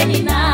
terminar.